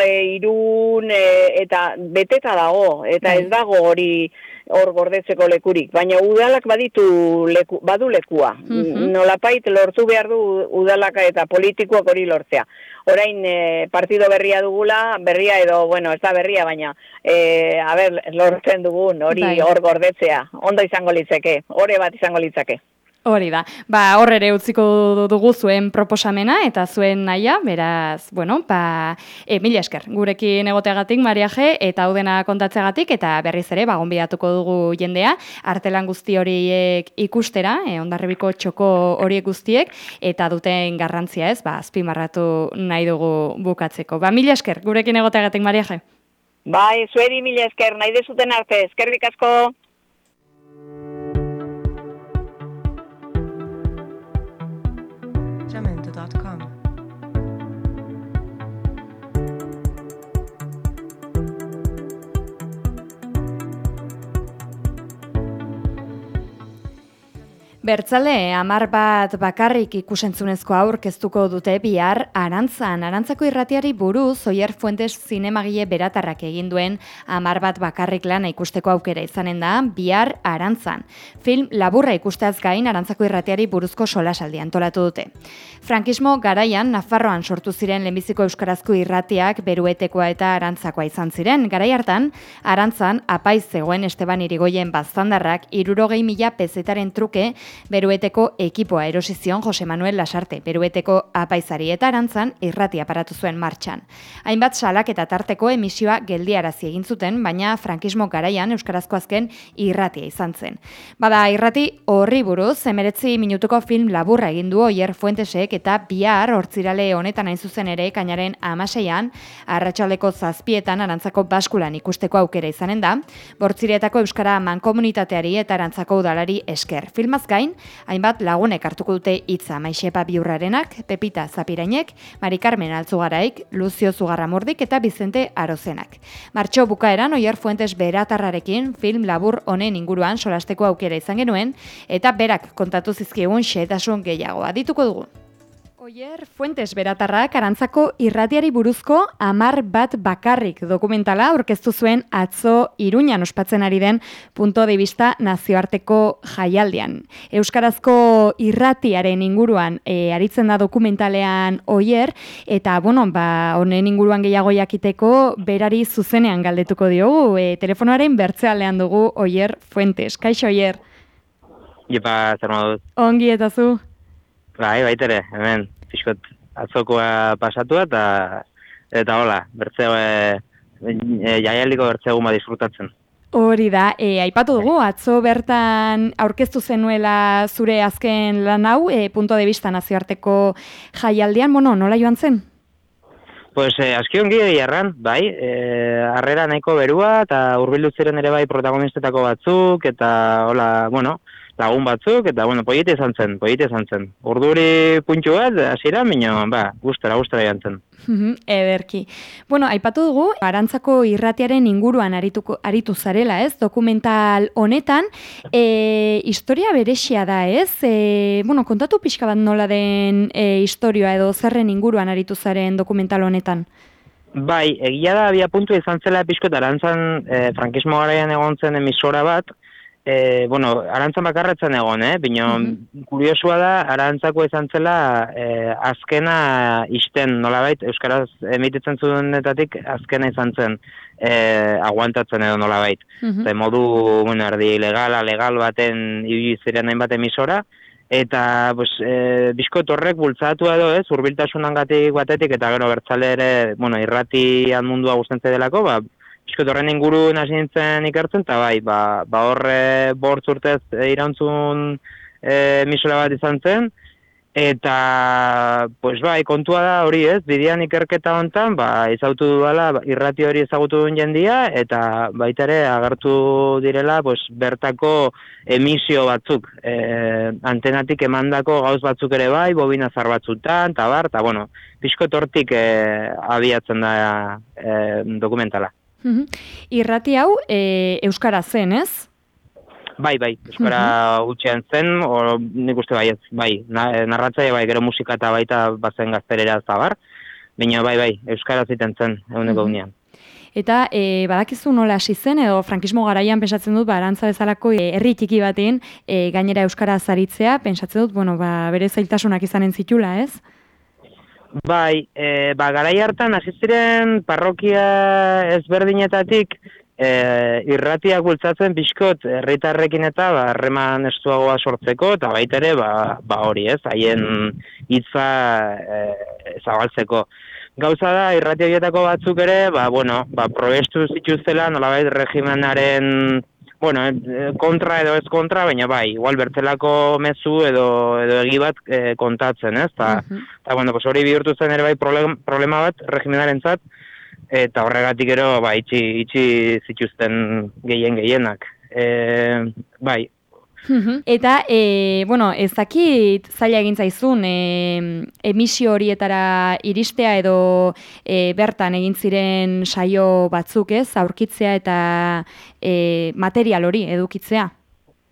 e, irun, e, eta beteta dago, eta Bai. ez dago hori hor gordetzeko lekurik. Baina udalak baditu leku, badu lekua. Mhm. Nolapait lortu behar du udalaka eta politikoak hori lortzea. Orain e, partido berria dugula, berria edo, bueno, ez da berria, baina, e, a ber, lortzen dugun, hori Bai. hor gordetzea. Ondo izango litzeke, ore bat izango litzake. Hori da, ba, hor ere utziko dugu zuen proposamena eta zuen naia, beraz, bueno, ba, e, mila esker, gurekin egoteagatik, Mariaje, eta hau dena kontatzeagatik, eta berriz ere, ba, gonbidatuko dugu jendea, artelan guzti horiek ikustera, e, ondarribiko txoko horiek guztiek, eta duten garrantzia ez, ba, azpimarratu nahi dugu bukatzeko. Ba, mila esker, gurekin egoteagatik, Mariaje. Bai, zueri mila esker, nahi dezuten arte, eskerrik asko. Bertzale, amar bat bakarrik ikusentzunezko aurkeztuko dute bihar arantzan. Arantzako irratiari buruz, Oier Fuentes zinemagile beratarrak egin duen amar bat bakarrik lana ikusteko aukera izanen da, bihar arantzan. Film laburra ikusteaz gain arantzako irratiari buruzko solasaldi antolatu dute. Frankismo garaian, Nafarroan sortu ziren lehenbiziko euskarazko irratiak beruetekoa eta arantzakoa izan ziren. Garai hartan, arantzan, apaiz zegoen Esteban Irigoyen baztandarrak irurogei mila pezetaren truke Berueteko ekipoa erosizion Jose Manuel Lasarte, Berueteko apaizari eta arantzan irrati aparatu zuen martxan. Hainbat salak eta tarteko emisioa geldiarazi egin zuten, baina frankismo garaian Euskarazko azken irratia izan zen. Bada irrati horri buruz, emeretzi minutuko film laburra egin du Oier Fuentesek eta bihar hortzirale honetan hain zuzen ere kainaren amaseian, arratsaldeko zazpietan arantzako baskulan ikusteko aukera izanen da, bortziretako Euskara mankomunitateari eta arantzako udalari esker. Filmaz gain, hainbat lagunek hartuko dute hitza Maixepa Biurrarenak, Pepita Zapirainek, Mari Carmen Altzugaraik, Lucio Zugarramordik eta Bizente Arozenak. Martxo bukaeran Oier Fuentes beratarrarekin film labur honen inguruan solasteko aukera izan genuen eta berak kontatu zizkigun xetasun gehiago adituko dugu. Oier Fuentes beratarrak arantzako irratiari buruzko amar bat bakarrik dokumentala aurkeztu zuen atzo iruñan ospatzen ari den punto de vista nazioarteko jaialdian. Euskarazko irratiaren inguruan e, aritzen da dokumentalean Oier eta bueno, ba, honen inguruan gehiago jakiteko berari zuzenean galdetuko diogu. E, telefonoaren bertzealean dugu Oier Fuentes. Kaixo Oier? Ipa, zer? Ongi eta zu? Bai, baitere, hemen pixkot atzokoa pasatu eta eta hola, bertzeo e, e, jaialdiko bertzeo guma disfrutatzen. Hori da, e, aipatu dugu, atzo bertan aurkeztu zenuela zure azken lan hau, e, punto de vista nazioarteko jaialdian, bueno, nola joan zen? Pues eh, aski ongi erran, bai, eh, arrera nahiko berua eta hurbildu ziren ere bai protagonistetako batzuk eta hola, bueno, lagun batzuk, eta, bueno, poiete izan zen, poiete izan zen. Urduri puntxu bat, hasiera minio, ba, gustara, gustara joan zen. Ederki. Bueno, aipatu dugu, arantzako irratiaren inguruan arituko, aritu zarela, ez? Dokumental honetan, e, historia beresia da, ez? E, bueno, kontatu pixka bat nola den e, historioa edo zerren inguruan aritu zaren dokumental honetan? Bai, egia da, abia puntu izan zela pixko, arantzan e, frankismo garaian egon zen emisora bat, e, bueno, arantzan bakarretzen egon, eh? Bino, mm kuriosua da, arantzako izan zela e, azkena isten, nolabait, Euskaraz emititzen zuenetatik azkena izan zen e, aguantatzen edo nolabait. Mm -hmm. modu, bueno, erdi legala, legal baten ibili ziren hainbat emisora, eta pues, e, biskot horrek bultzatu edo ez, urbiltasunan batetik, eta gero bertzale ere, bueno, irratian mundua guztentze delako, ba, Bizkot horren inguru hasi nintzen ikertzen, eta bai, ba, ba horre bortz urtez e, irantzun e, misora bat izan zen, eta, pues bai, kontua da hori ez, bidean ikerketa hontan, ba, izautu duela, ba, irrati hori ezagutu duen jendia, eta baita ere agertu direla, pues, bertako emisio batzuk, e, antenatik emandako gauz batzuk ere bai, bobina zar batzutan, eta bar, eta bueno, bizkot hortik e, abiatzen da e, dokumentala. Irrati hau e, euskara zen, ez? Bai, bai, euskara gutxean zen, o, nik uste bai, ez, bai, narratzaia bai, gero musika eta baita bazen gazterera zabar, baina bai, bai, euskara ziten zen, eguneko mm Eta e, badakizu nola hasi zen edo frankismo garaian pensatzen dut barantza bezalako e, herri txiki batean e, gainera euskara zaritzea, pensatzen dut, bueno, ba, bere zailtasunak izanen zitula, ez? Bai, e, ba, garai hartan, ziren parrokia ezberdinetatik, e, irratiak bultzatzen pixkot herritarrekin eta ba, harreman estuagoa sortzeko, eta baita ere, ba, ba hori ez, haien hitza e, zabaltzeko. Gauza da, irratiagietako batzuk ere, ba, bueno, ba, probestu zituztela, nolabait regimenaren bueno, eh, kontra edo ez kontra, baina bai, igual bertzelako mezu edo edo egi bat e, kontatzen, ez? Ta, uh ta, bueno, pues hori bihurtu zen ere bai problem, problema bat regimenaren zat, eta horregatik ero, bai, itxi, itxi zituzten gehien gehienak. E, bai, Eta, e, bueno, ez dakit zaila egin zaizun e, emisio horietara iristea edo e, bertan egin ziren saio batzuk ez, aurkitzea eta e, material hori edukitzea?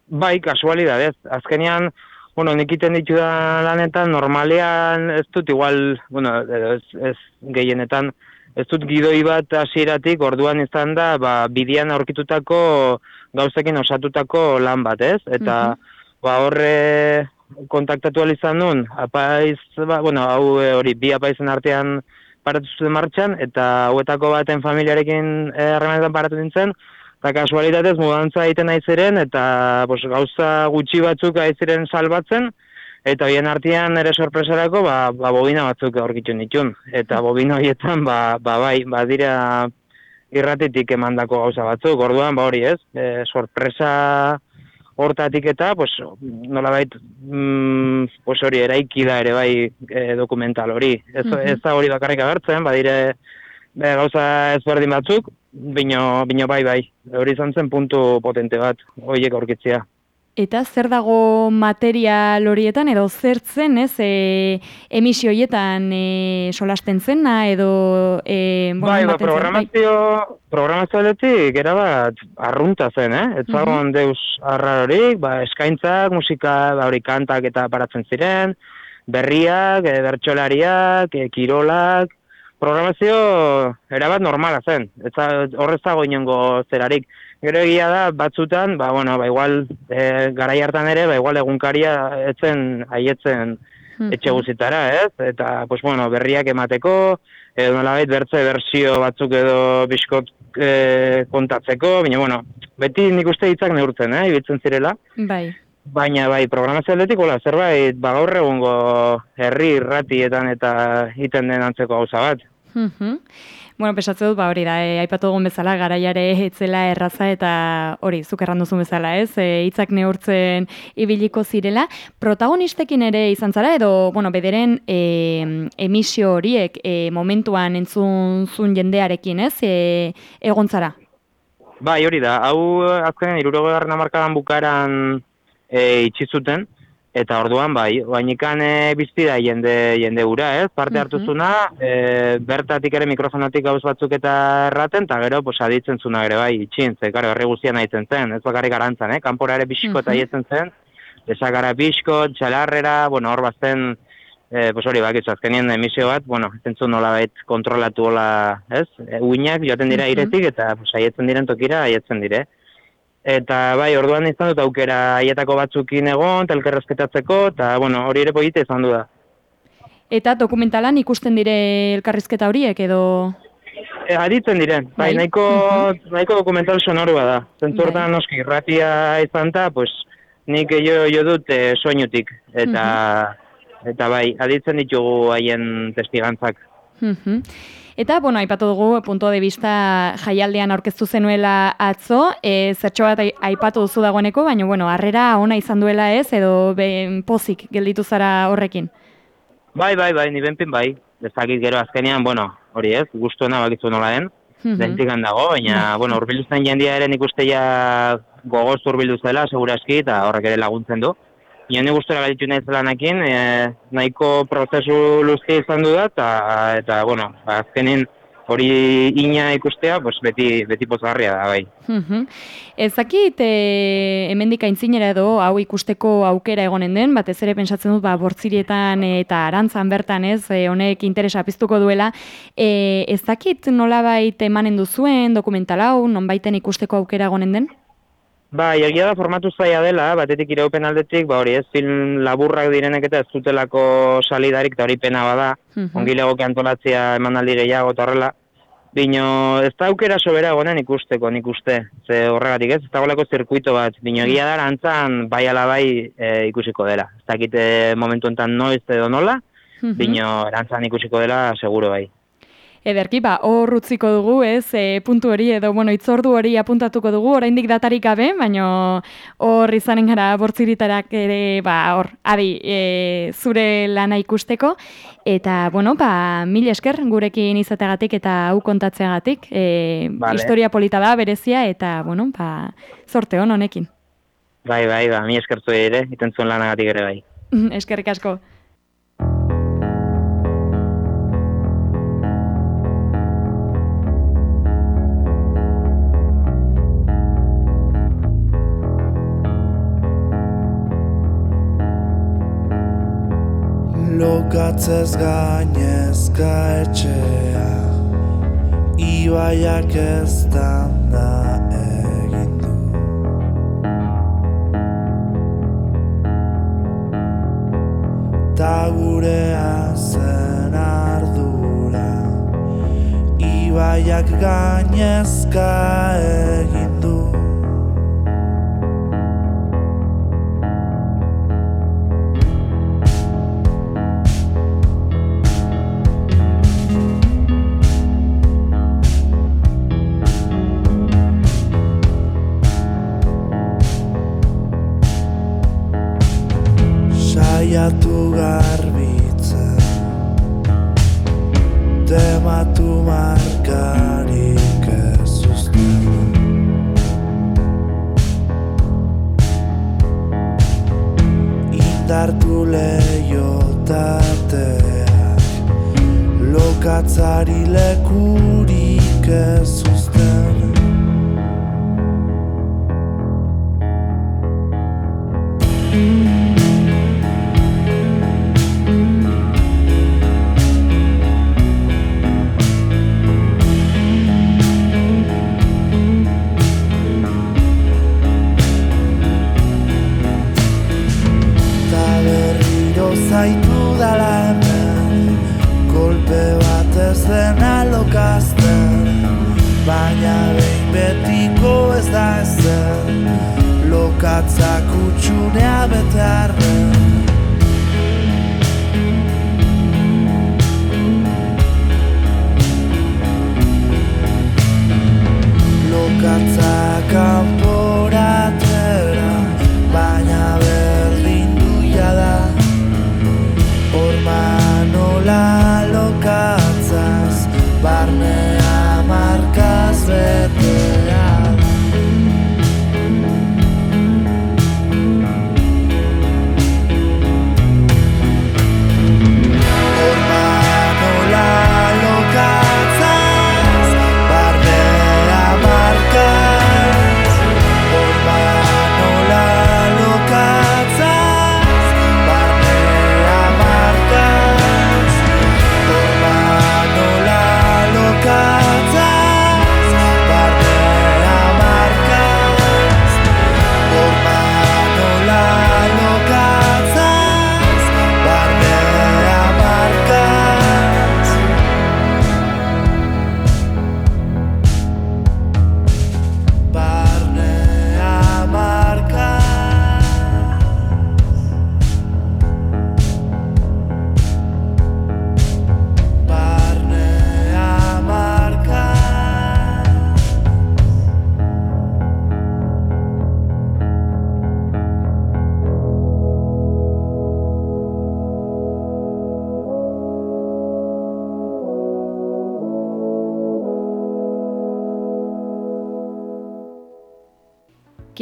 bai, kasualidadez. Azkenean, bueno, nik iten ditu da lanetan, normalean ez dut igual, bueno, ez, ez gehienetan, ez dut gidoi bat hasieratik orduan izan da, ba, bidian aurkitutako gauzekin osatutako lan bat, ez? Eta, ba, horre kontaktatu izan nun, apaiz, ba, bueno, hau e, hori, bi apaizen artean paratu zuten martxan, eta hauetako baten familiarekin e, harremanetan paratu nintzen, eta kasualitatez mudantza egiten aiziren, eta bos, gauza gutxi batzuk aiziren salbatzen, eta bien artean ere sorpresarako, ba, ba bobina batzuk aurkitu nitun. Eta bobina horietan, ba, ba bai, ba dira irratitik emandako gauza batzuk, orduan, ba hori ez, e, sorpresa hortatik eta, pues, nola bait, mm, pues hori, eraiki da ere bai e, dokumental hori. Ez, ez da hori bakarrik agertzen, badire be, gauza ezberdin batzuk, bino, bino bai bai, hori izan zen puntu potente bat, horiek aurkitzea. Eta zer dago material horietan edo zertzen, ez, e, emisio horietan e, solasten zena edo... E, bueno, bai, ba, programazio, bai. programazio eletik, bat, arrunta zen, eh? Ez zagoen deus arrarorik, ba, eskaintzak, musika, ba, hori kantak eta paratzen ziren, berriak, e, bertxolariak, e, kirolak, programazio erabat normala zen. Ez horrez dago inongo zerarik. Gero egia da, batzutan, ba, bueno, ba, igual, e, garai hartan ere, ba, igual egunkaria etzen, haietzen etxe guzitara, ez? Eta, pues, bueno, berriak emateko, edo nolabait bertze bersio batzuk edo biskot e, kontatzeko, baina, bueno, beti nik uste hitzak neurtzen, eh, ibitzen zirela. Bai. Baina, bai, programazio aldetik, hola, zerbait, ba, gaur egungo herri irratietan eta iten den antzeko gauza bat. Bueno, pesatze dut, ba, hori da, e, aipatu dugun bezala, garaiare etzela erraza eta hori, zuk erranduzun bezala, ez? E, itzak neurtzen ibiliko zirela. Protagonistekin ere izan zara, edo, bueno, bederen e, emisio horiek e, momentuan entzun zun jendearekin, ez? E, egon zara? Bai, hori da, hau azkenen iruro markadan bukaran e, itxizuten, Eta orduan bai, bainikan e, bizti da jende, jende ura, ez? Parte hartu zuna, e, bertatik ere mikrofonatik gauz batzuk eta erraten, eta gero, pues, aditzen zuna ere bai, itxin, ze, karo, herri guztian nahitzen zen, ez bakarrik arantzan, eh? Kanpora ere bisko eta mm zen, ezakara bisko, txalarrera, bueno, hor bazten, e, pues hori bak, azkenien emisio bat, bueno, zentzun nola bait kontrolatu hola, ez? E, uinak joaten dira iretik, eta pues, aietzen diren tokira, aietzen dire, Eta bai, orduan izan dut aukera aietako batzukin egon, elkarrezketatzeko, eta bueno, hori ere poite izan du da. Eta dokumentalan ikusten dire elkarrizketa horiek edo? E, aditzen diren, bai, bai. nahiko, nahiko dokumental sonorua da. Zentzortan bai. noski, ratia izan ta, pues, nik jo, jo dut e, soinutik, eta, eta bai, aditzen ditugu haien testigantzak. Eta, bueno, aipatu dugu, punto de vista jaialdean aurkeztu zenuela atzo, e, zertxo bat aipatu duzu dagoeneko, baina, bueno, harrera ona izan duela ez, edo ben pozik gelditu zara horrekin? Bai, bai, bai, ni benpin bai. Ezakit gero azkenean, bueno, hori ez, guztuena bakizu nola den, mm -hmm. dago, baina, bueno, urbildu zen jendia ere nik uste ja gogoz urbildu zela, seguraski, eta horrek ere laguntzen du. Ione gustora galitu nahi zelanekin, e, nahiko prozesu luzti izan du da, eta, eta bueno, azkenin hori ina ikustea, pues, beti, beti pozgarria da, bai. Ezakit, e, hemendik aintzinera edo, hau ikusteko aukera egonen den, batez ere pensatzen dut, ba, bortzirietan eta arantzan bertan ez, e, honek interesa piztuko duela, e, ezakit nola baita emanen duzuen dokumental hau, non baiten ikusteko aukera egonen den? Ba, egia da formatu zaila dela, batetik iraupen aldetik, ba hori ez, film laburrak direnek eta ez zutelako salidarik, eta hori pena bada, mm -hmm. ongi legoke antolatzea eman aldi gehiago eta horrela. Bino, ez da aukera sobera gonen ikusteko, nik uste, ze horregatik ez, ez da goleko zirkuito bat, bino egia da, antzan bai ala bai e, ikusiko dela. Ez dakite momentu enten noiz edo nola, mm -hmm. bino erantzan ikusiko dela, seguro bai. Ederki, ba, hor utziko dugu, ez, e, puntu hori edo, bueno, itzordu hori apuntatuko dugu, oraindik datarik gabe, baina hor izanen gara bortziritarak ere, ba, hor, adi, e, zure lana ikusteko, eta, bueno, ba, mil esker gurekin izateagatik eta hau kontatzeagatik, e, historia polita da, berezia, eta, bueno, ba, zorte hon honekin. Bai, bai, ba, mi eskertu ere, iten zuen lanagatik ere bai. Eskerrik asko. Lokatzez gainezka etxea Ibaiak ez da egin du. Ta gurea zen ardura Ibaiak gainezka egin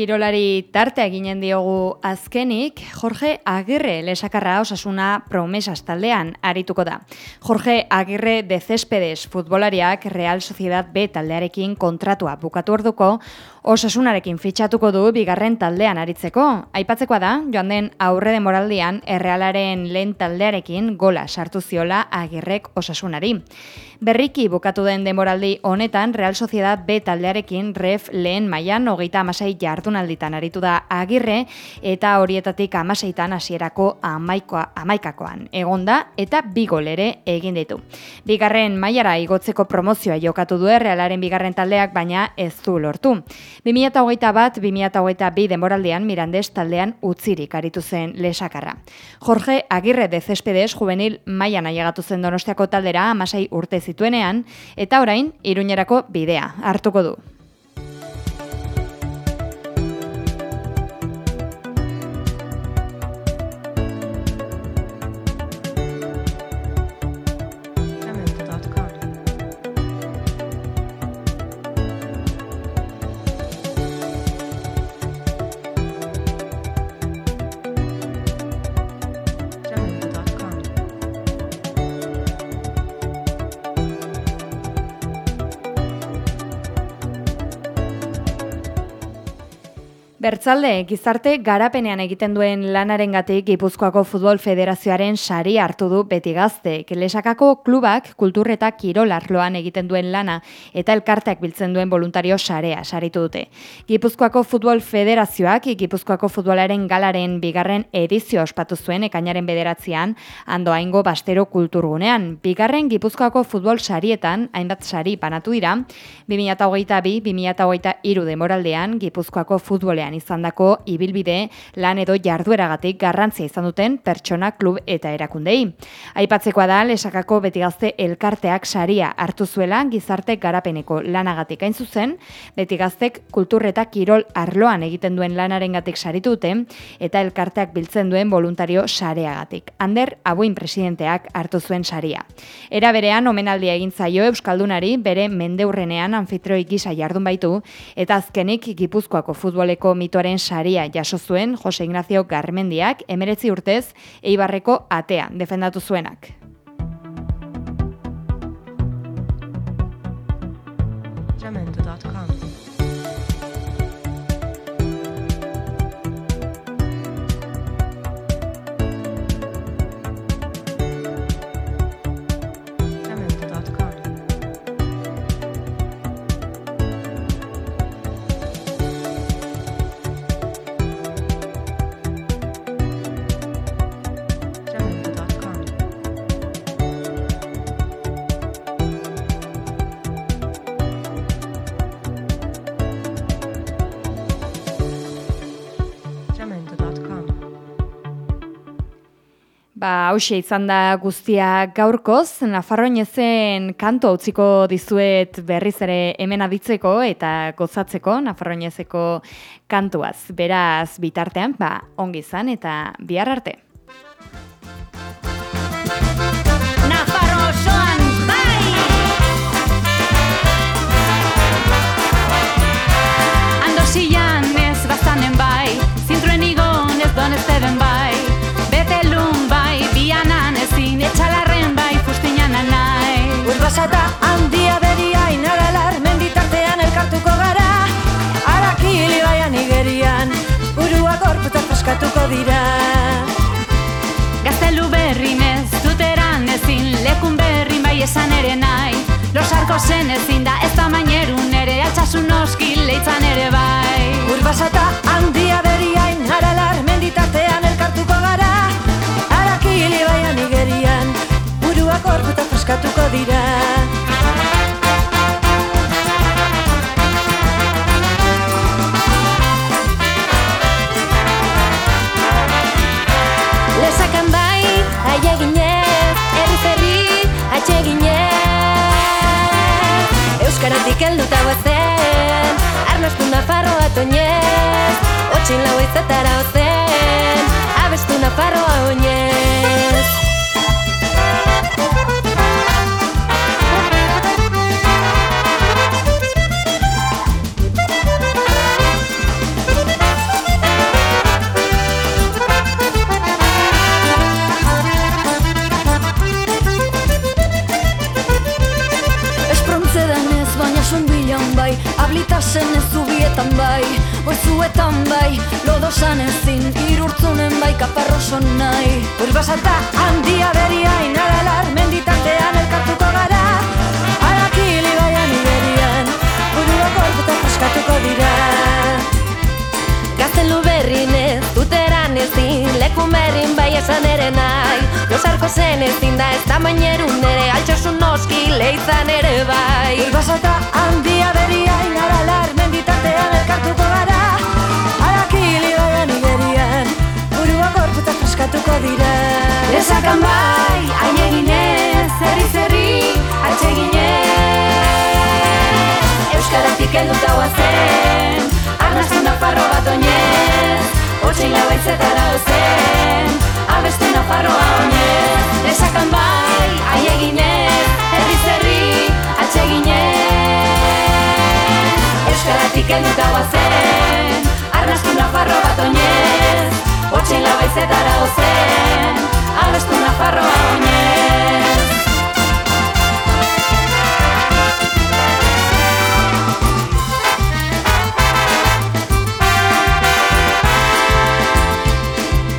Kirolari tarte eginen diogu azkenik, Jorge Agirre lesakarra osasuna promesas taldean arituko da. Jorge Agirre de Céspedes futbolariak Real Sociedad B taldearekin kontratua bukatu orduko, osasunarekin fitxatuko du bigarren taldean aritzeko. Aipatzekoa da, joan den aurre demoraldian errealaren lehen taldearekin gola sartu ziola Agirrek osasunari. Berriki bukatu den demoraldi honetan Real Sociedad B taldearekin ref lehen mailan hogeita amasei jardunalditan aritu da agirre eta horietatik amaseitan hasierako amaikoa, amaikakoan egonda eta bi gol ere egin ditu. Bigarren mailara igotzeko promozioa jokatu du Realaren bigarren taldeak baina ez du lortu. 2008 bat, 2008 bi demoraldian Mirandes taldean utzirik aritu zen lesakarra. Jorge Agirre de Céspedes juvenil mailan ailegatu zen donostiako taldera amasei urte zituenean, eta orain, iruñerako bidea hartuko du. Bertzalde, gizarte garapenean egiten duen lanarengatik Gipuzkoako Futbol Federazioaren sari hartu du beti gazte. Lesakako klubak kultur eta kirol arloan egiten duen lana eta elkarteak biltzen duen voluntario sarea saritu dute. Gipuzkoako Futbol Federazioak Gipuzkoako Futbolaren galaren bigarren edizio ospatu zuen ekainaren bederatzean andoaingo bastero kulturgunean. Bigarren Gipuzkoako Futbol sarietan, hainbat sari panatu dira, 2008-2008 demoraldean Gipuzkoako futbolean izandako ibilbide lan edo jardueragatik garrantzia izan duten pertsona klub eta erakundei. Aipatzekoa da lesakako beti gazte elkarteak saria hartu zuela gizarte garapeneko lanagatik hain zuzen, beti gaztek kultur eta kirol arloan egiten duen lanarengatik saritu dute eta elkarteak biltzen duen voluntario sareagatik. Ander Abuin presidenteak hartu zuen saria. Era berean omenaldia egin zaio Euskaldunari bere mendeurrenean anfitrioi gisa jardun baitu eta azkenik Gipuzkoako futboleko mitoaren saria jaso zuen Jose Ignacio Garmendiak emeretzi urtez Eibarreko atea defendatu zuenak. Hausia izan da guztia gaurkoz, Nafarroinezen kanto utziko dizuet berriz ere hemen aditzeko eta gozatzeko Nafarroinezeko kantuaz. Beraz, bitartean, ba, ongi izan eta bihar arte. Askatuko dira. Gaztelu berri nez, duteran ezin, lekun berri bai esan ere nahi. Losarko zen ezin da ez da mainerun ere, altxasun oski leitzan ere bai. Urbasata handia beriain, buruak orkuta askatuko dira. Euskaratik helduta guazen Arnaztu nafarroa toñez Otxin lau izetara Ahora seré, hazme un farrome.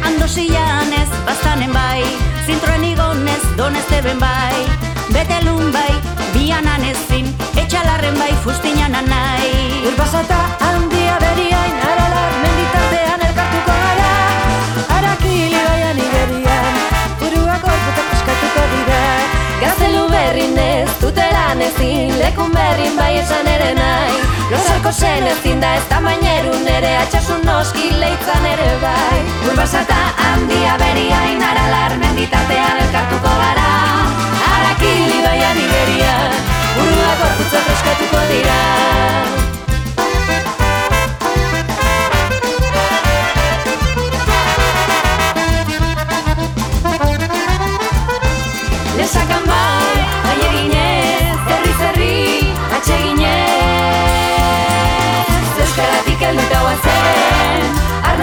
Andosillanes, bastan en bai, sin tranigones, don este bai. Vete bai, bianan ezin, echa bai fustinana nai. Pues hasta andi Gaztelu berrin ez, tutelan ezin Lekun berrin bai esan ere nahi. Losarko zen ezin da ez tamainerun ere Atxasun noski leitzan ere bai. Urbazata handia beriain Aralar menditatean elkartuko gara. Arakili baian iberian Uruak orkutak eskatuko dira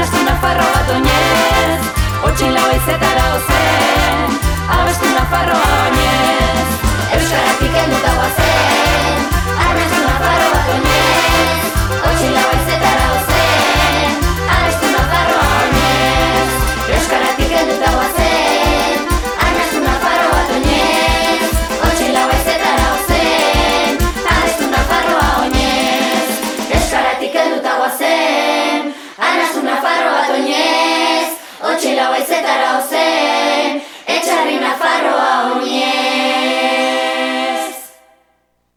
abestu nafarro bat oinez, otxin lau aizetara ozen, abestu nafarro bat oinez, euskarak ikenduta bazen, abestu nafarro bat oinez, otxin lau aizetara ozen.